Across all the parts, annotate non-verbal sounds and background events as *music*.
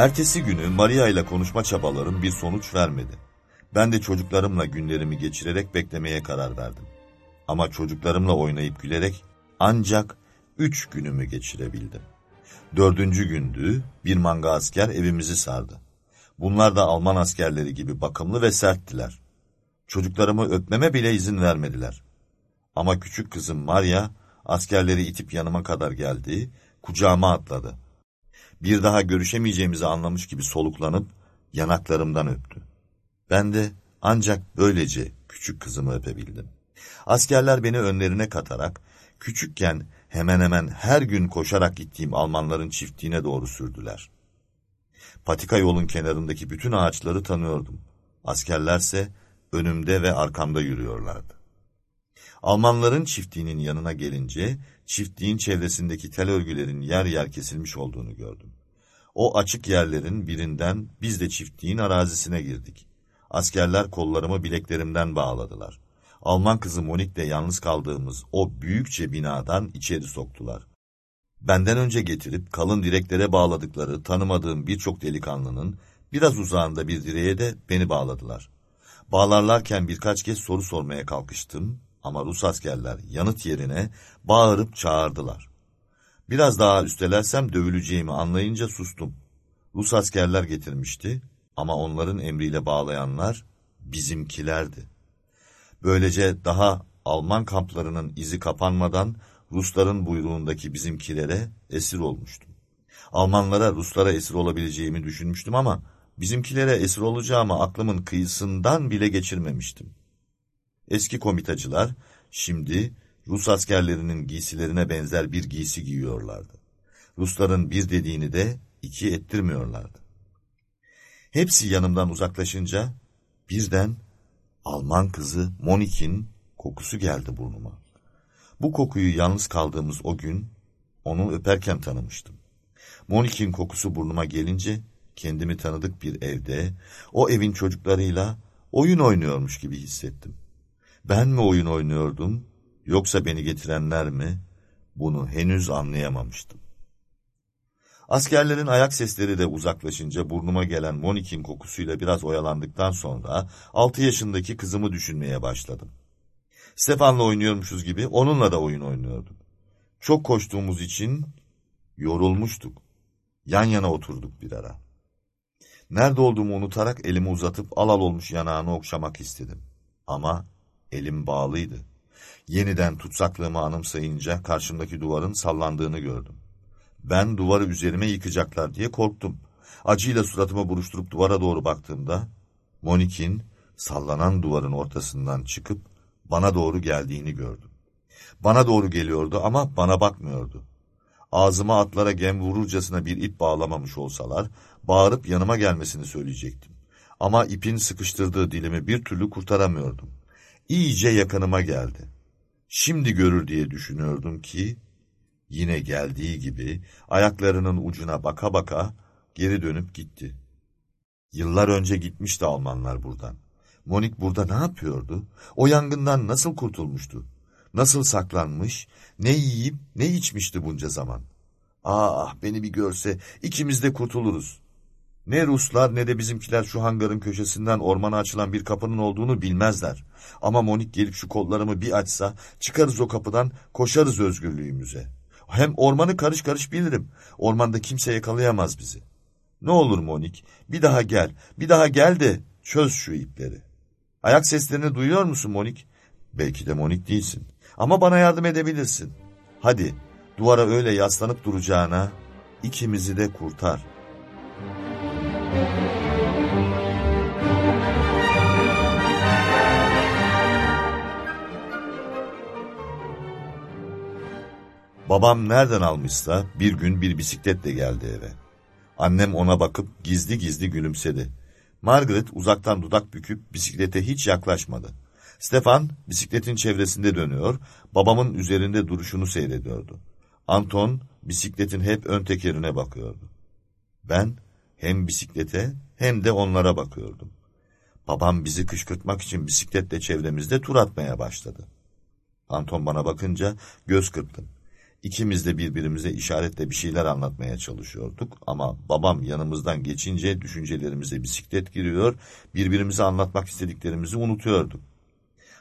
Ertesi günü Maria ile konuşma çabalarım bir sonuç vermedi. Ben de çocuklarımla günlerimi geçirerek beklemeye karar verdim. Ama çocuklarımla oynayıp gülerek ancak üç günümü geçirebildim. Dördüncü gündü bir manga asker evimizi sardı. Bunlar da Alman askerleri gibi bakımlı ve serttiler. Çocuklarımı öpmeme bile izin vermediler. Ama küçük kızım Maria askerleri itip yanıma kadar geldi, kucağıma atladı. Bir daha görüşemeyeceğimizi anlamış gibi soluklanıp yanaklarımdan öptü. Ben de ancak böylece küçük kızımı öpebildim. Askerler beni önlerine katarak küçükken hemen hemen her gün koşarak gittiğim Almanların çiftliğine doğru sürdüler. Patika yolun kenarındaki bütün ağaçları tanıyordum. Askerlerse önümde ve arkamda yürüyorlardı. Almanların çiftliğinin yanına gelince çiftliğin çevresindeki tel örgülerin yer yer kesilmiş olduğunu gördüm. O açık yerlerin birinden biz de çiftliğin arazisine girdik. Askerler kollarımı bileklerimden bağladılar. Alman kızı Monik'le yalnız kaldığımız o büyükçe binadan içeri soktular. Benden önce getirip kalın direklere bağladıkları tanımadığım birçok delikanlının biraz uzağında bir direğe de beni bağladılar. Bağlarlarken birkaç kez soru sormaya kalkıştım ama Rus askerler yanıt yerine bağırıp çağırdılar. Biraz daha üstelersem dövüleceğimi anlayınca sustum. Rus askerler getirmişti ama onların emriyle bağlayanlar bizimkilerdi. Böylece daha Alman kamplarının izi kapanmadan Rusların buyruğundaki bizimkilere esir olmuştum. Almanlara Ruslara esir olabileceğimi düşünmüştüm ama bizimkilere esir olacağımı aklımın kıyısından bile geçirmemiştim. Eski komitacılar şimdi Rus askerlerinin giysilerine benzer bir giysi giyiyorlardı. Rusların bir dediğini de iki ettirmiyorlardı. Hepsi yanımdan uzaklaşınca birden Alman kızı Monik'in kokusu geldi burnuma. Bu kokuyu yalnız kaldığımız o gün onu öperken tanımıştım. Monik'in kokusu burnuma gelince kendimi tanıdık bir evde, o evin çocuklarıyla oyun oynuyormuş gibi hissettim. Ben mi oyun oynuyordum, yoksa beni getirenler mi? Bunu henüz anlayamamıştım. Askerlerin ayak sesleri de uzaklaşınca burnuma gelen Monik'in kokusuyla biraz oyalandıktan sonra altı yaşındaki kızımı düşünmeye başladım. Stefan'la oynuyormuşuz gibi onunla da oyun oynuyordum. Çok koştuğumuz için yorulmuştuk. Yan yana oturduk bir ara. Nerede olduğumu unutarak elimi uzatıp al al olmuş yanağını okşamak istedim. Ama elim bağlıydı. Yeniden tutsaklığımı anımsayınca karşımdaki duvarın sallandığını gördüm. Ben duvarı üzerime yıkacaklar diye korktum. Acıyla suratımı buruşturup duvara doğru baktığımda Monik'in sallanan duvarın ortasından çıkıp bana doğru geldiğini gördüm. Bana doğru geliyordu ama bana bakmıyordu. Ağzıma atlara gem vururcasına bir ip bağlamamış olsalar, bağırıp yanıma gelmesini söyleyecektim. Ama ipin sıkıştırdığı dilimi bir türlü kurtaramıyordum. İyice yakınıma geldi. Şimdi görür diye düşünüyordum ki, yine geldiği gibi ayaklarının ucuna baka baka geri dönüp gitti. Yıllar önce gitmişti Almanlar buradan. Monik burada ne yapıyordu? O yangından nasıl kurtulmuştu? Nasıl saklanmış? Ne yiyip ne içmişti bunca zaman? Ah beni bir görse ikimiz de kurtuluruz. Ne Ruslar ne de bizimkiler şu hangarın köşesinden ormana açılan bir kapının olduğunu bilmezler. Ama Monik gelip şu kollarımı bir açsa çıkarız o kapıdan koşarız özgürlüğümüze. Hem ormanı karış karış bilirim. Ormanda kimse yakalayamaz bizi. Ne olur Monik bir daha gel bir daha gel de çöz şu ipleri. Ayak seslerini duyuyor musun Monik? Belki de Monik değilsin. Ama bana yardım edebilirsin. Hadi duvara öyle yaslanıp duracağına ikimizi de kurtar. Babam nereden almışsa bir gün bir bisikletle geldi eve. Annem ona bakıp gizli gizli gülümsedi. Margaret uzaktan dudak büküp bisiklete hiç yaklaşmadı. Stefan bisikletin çevresinde dönüyor, babamın üzerinde duruşunu seyrediyordu. Anton bisikletin hep ön tekerine bakıyordu. Ben hem bisiklete hem de onlara bakıyordum. Babam bizi kışkırtmak için bisikletle çevremizde tur atmaya başladı. Anton bana bakınca göz kırptım. İkimiz de birbirimize işaretle bir şeyler anlatmaya çalışıyorduk ama babam yanımızdan geçince düşüncelerimize bisiklet giriyor, birbirimize anlatmak istediklerimizi unutuyorduk.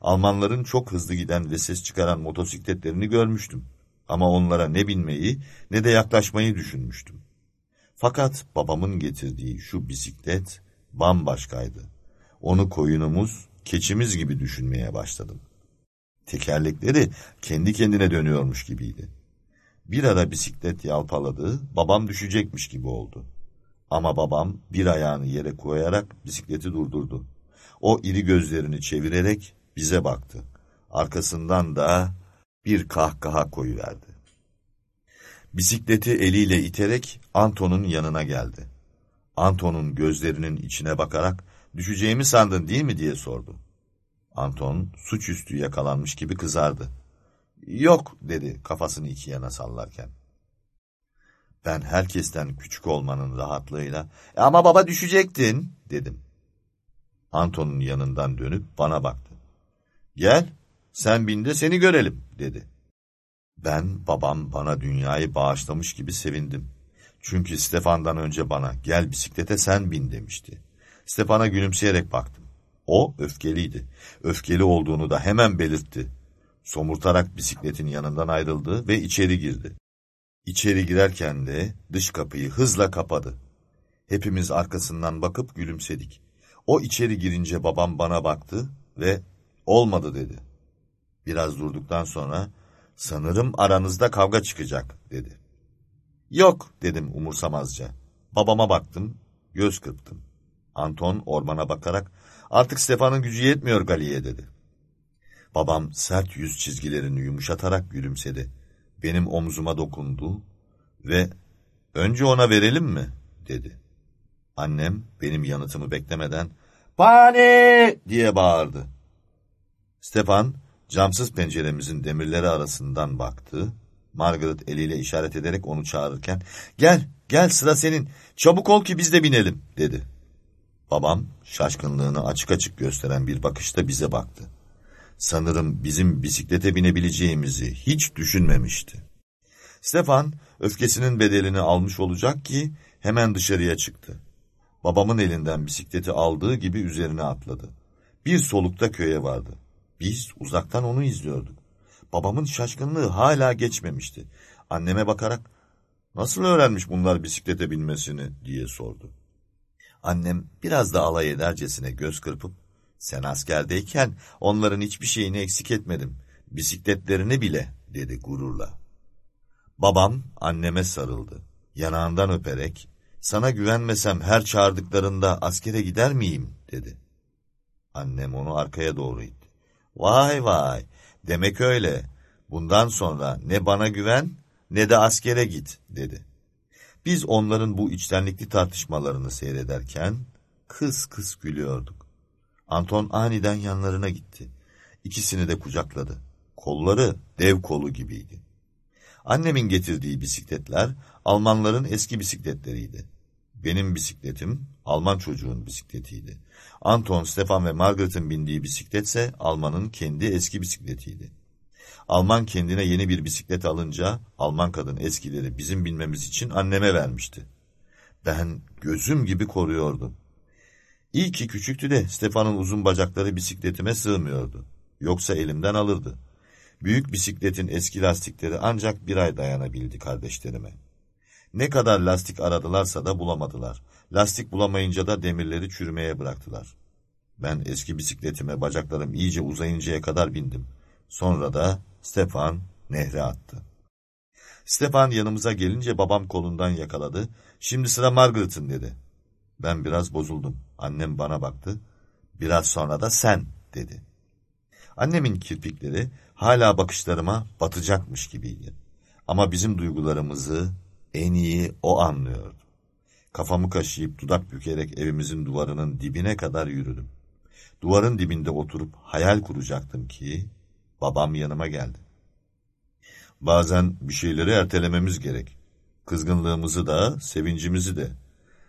Almanların çok hızlı giden ve ses çıkaran motosikletlerini görmüştüm. Ama onlara ne binmeyi ne de yaklaşmayı düşünmüştüm. Fakat babamın getirdiği şu bisiklet bambaşkaydı. Onu koyunumuz, keçimiz gibi düşünmeye başladım. Tekerlekleri kendi kendine dönüyormuş gibiydi. Bir ara bisiklet yalpaladı, babam düşecekmiş gibi oldu. Ama babam bir ayağını yere koyarak bisikleti durdurdu. O iri gözlerini çevirerek bize baktı. Arkasından da bir kahkaha koyuverdi. Bisikleti eliyle iterek Anton'un yanına geldi. Anton'un gözlerinin içine bakarak düşeceğimi sandın değil mi diye sordu. Anton suçüstü yakalanmış gibi kızardı. Yok dedi kafasını iki yana sallarken. Ben herkesten küçük olmanın rahatlığıyla e ama baba düşecektin dedim. Anton'un yanından dönüp bana baktı. Gel sen bin de seni görelim dedi. Ben babam bana dünyayı bağışlamış gibi sevindim. Çünkü Stefan'dan önce bana gel bisiklete sen bin demişti. Stefan'a gülümseyerek baktım. O öfkeliydi. Öfkeli olduğunu da hemen belirtti. Somurtarak bisikletin yanından ayrıldı ve içeri girdi. İçeri girerken de dış kapıyı hızla kapadı. Hepimiz arkasından bakıp gülümsedik. O içeri girince babam bana baktı ve olmadı dedi. Biraz durduktan sonra sanırım aranızda kavga çıkacak dedi. Yok dedim umursamazca. Babama baktım, göz kırptım. Anton ormana bakarak artık Stefan'ın gücü yetmiyor Gali'ye dedi. Babam sert yüz çizgilerini yumuşatarak gülümsedi. Benim omzuma dokundu ve önce ona verelim mi dedi. Annem benim yanıtımı beklemeden Pane diye bağırdı. Stefan camsız penceremizin demirleri arasından baktı. Margaret eliyle işaret ederek onu çağırırken gel gel sıra senin çabuk ol ki biz de binelim dedi. Babam şaşkınlığını açık açık gösteren bir bakışta bize baktı. Sanırım bizim bisiklete binebileceğimizi hiç düşünmemişti. Stefan öfkesinin bedelini almış olacak ki hemen dışarıya çıktı. Babamın elinden bisikleti aldığı gibi üzerine atladı. Bir solukta köye vardı. Biz uzaktan onu izliyorduk. Babamın şaşkınlığı hala geçmemişti. Anneme bakarak nasıl öğrenmiş bunlar bisiklete binmesini diye sordu. Annem biraz da alay edercesine göz kırpıp sen askerdeyken onların hiçbir şeyini eksik etmedim. Bisikletlerini bile dedi gururla. Babam anneme sarıldı. Yanağından öperek sana güvenmesem her çağırdıklarında askere gider miyim dedi. Annem onu arkaya doğru itti. Vay vay demek öyle. Bundan sonra ne bana güven ne de askere git dedi. Biz onların bu içtenlikli tartışmalarını seyrederken kıs kıs gülüyorduk. Anton aniden yanlarına gitti. İkisini de kucakladı. Kolları dev kolu gibiydi. Annemin getirdiği bisikletler Almanların eski bisikletleriydi. Benim bisikletim Alman çocuğun bisikletiydi. Anton, Stefan ve Margaret'ın bindiği bisikletse Alman'ın kendi eski bisikletiydi. Alman kendine yeni bir bisiklet alınca Alman kadın eskileri bizim binmemiz için anneme vermişti. Ben gözüm gibi koruyordum. İyi ki küçüktü de Stefan'ın uzun bacakları bisikletime sığmıyordu. Yoksa elimden alırdı. Büyük bisikletin eski lastikleri ancak bir ay dayanabildi kardeşlerime. Ne kadar lastik aradılarsa da bulamadılar. Lastik bulamayınca da demirleri çürümeye bıraktılar. Ben eski bisikletime bacaklarım iyice uzayıncaya kadar bindim. Sonra da Stefan nehre attı. Stefan yanımıza gelince babam kolundan yakaladı. Şimdi sıra Margaret'ın dedi. Ben biraz bozuldum. Annem bana baktı. Biraz sonra da sen dedi. Annemin kirpikleri hala bakışlarıma batacakmış gibiydi. Ama bizim duygularımızı en iyi o anlıyordu. Kafamı kaşıyıp dudak bükerek evimizin duvarının dibine kadar yürüdüm. Duvarın dibinde oturup hayal kuracaktım ki babam yanıma geldi. Bazen bir şeyleri ertelememiz gerek. Kızgınlığımızı da, sevincimizi de.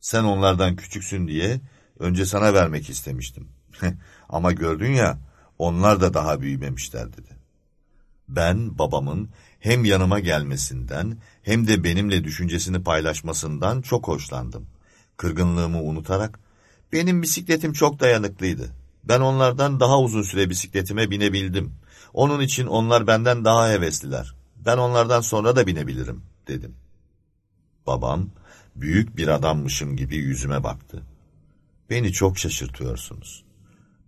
Sen onlardan küçüksün diye önce sana vermek istemiştim. *laughs* Ama gördün ya, onlar da daha büyümemişler dedi. Ben babamın hem yanıma gelmesinden hem de benimle düşüncesini paylaşmasından çok hoşlandım. Kırgınlığımı unutarak, benim bisikletim çok dayanıklıydı. Ben onlardan daha uzun süre bisikletime binebildim. Onun için onlar benden daha hevesliler. Ben onlardan sonra da binebilirim, dedim. Babam, büyük bir adammışım gibi yüzüme baktı. Beni çok şaşırtıyorsunuz.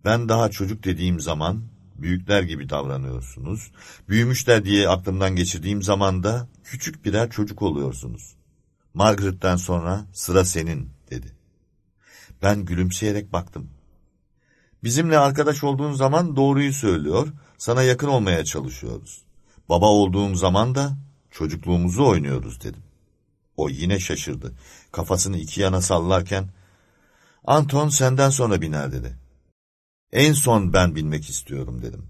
Ben daha çocuk dediğim zaman büyükler gibi davranıyorsunuz. Büyümüşler diye aklımdan geçirdiğim zaman da küçük birer çocuk oluyorsunuz. Margaret'ten sonra sıra senin dedi. Ben gülümseyerek baktım. Bizimle arkadaş olduğun zaman doğruyu söylüyor, sana yakın olmaya çalışıyoruz. Baba olduğum zaman da çocukluğumuzu oynuyoruz dedim. O yine şaşırdı. Kafasını iki yana sallarken, Anton senden sonra biner dedi. En son ben binmek istiyorum dedim.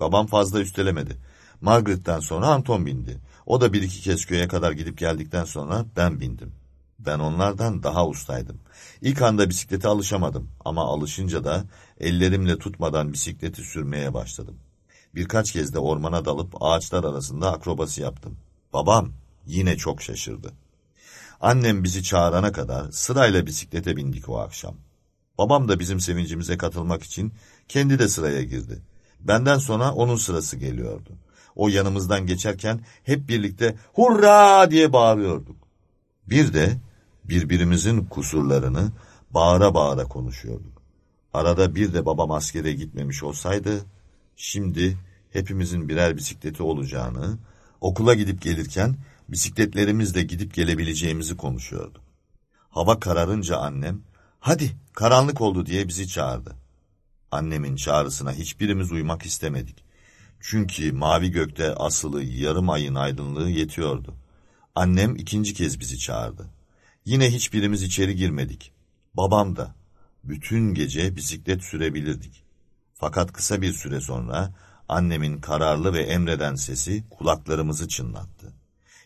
Babam fazla üstelemedi. Margaret'ten sonra Anton bindi. O da bir iki kez köye kadar gidip geldikten sonra ben bindim. Ben onlardan daha ustaydım. İlk anda bisiklete alışamadım ama alışınca da ellerimle tutmadan bisikleti sürmeye başladım. Birkaç kez de ormana dalıp ağaçlar arasında akrobasi yaptım. Babam yine çok şaşırdı. Annem bizi çağırana kadar sırayla bisiklete bindik o akşam. Babam da bizim sevincimize katılmak için kendi de sıraya girdi. Benden sonra onun sırası geliyordu. O yanımızdan geçerken hep birlikte hurra diye bağırıyorduk. Bir de birbirimizin kusurlarını bağıra bağıra konuşuyorduk. Arada bir de babam askere gitmemiş olsaydı, şimdi hepimizin birer bisikleti olacağını, okula gidip gelirken bisikletlerimizle gidip gelebileceğimizi konuşuyorduk. Hava kararınca annem, hadi karanlık oldu diye bizi çağırdı. Annemin çağrısına hiçbirimiz uymak istemedik. Çünkü mavi gökte asılı yarım ayın aydınlığı yetiyordu. Annem ikinci kez bizi çağırdı. Yine hiçbirimiz içeri girmedik. Babam da. Bütün gece bisiklet sürebilirdik. Fakat kısa bir süre sonra annemin kararlı ve emreden sesi kulaklarımızı çınlattı.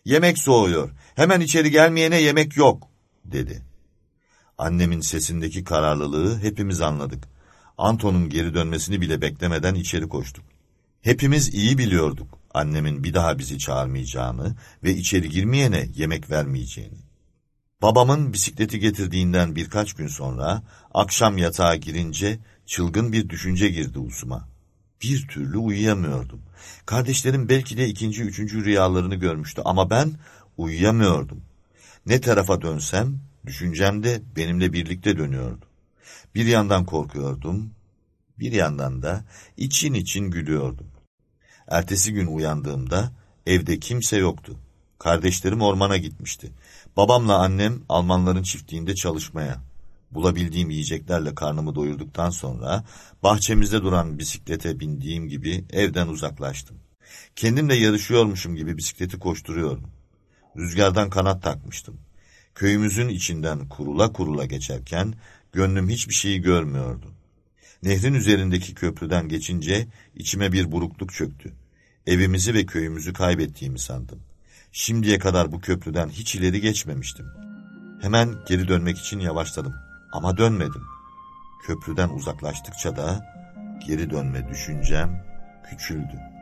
Yemek soğuyor. Hemen içeri gelmeyene yemek yok, dedi. Annemin sesindeki kararlılığı hepimiz anladık. Anton'un geri dönmesini bile beklemeden içeri koştuk. Hepimiz iyi biliyorduk annemin bir daha bizi çağırmayacağını ve içeri girmeyene yemek vermeyeceğini. Babamın bisikleti getirdiğinden birkaç gün sonra akşam yatağa girince çılgın bir düşünce girdi usuma. Bir türlü uyuyamıyordum. Kardeşlerim belki de ikinci, üçüncü rüyalarını görmüştü ama ben uyuyamıyordum. Ne tarafa dönsem düşüncem de benimle birlikte dönüyordu. Bir yandan korkuyordum, bir yandan da için için gülüyordum. Ertesi gün uyandığımda evde kimse yoktu. Kardeşlerim ormana gitmişti. Babamla annem Almanların çiftliğinde çalışmaya. Bulabildiğim yiyeceklerle karnımı doyurduktan sonra bahçemizde duran bisiklete bindiğim gibi evden uzaklaştım. Kendimle yarışıyormuşum gibi bisikleti koşturuyorum. Rüzgardan kanat takmıştım. Köyümüzün içinden kurula kurula geçerken gönlüm hiçbir şeyi görmüyordu. Nehrin üzerindeki köprüden geçince içime bir burukluk çöktü. Evimizi ve köyümüzü kaybettiğimi sandım. Şimdiye kadar bu köprüden hiç ileri geçmemiştim. Hemen geri dönmek için yavaşladım ama dönmedim. Köprüden uzaklaştıkça da geri dönme düşüncem küçüldü.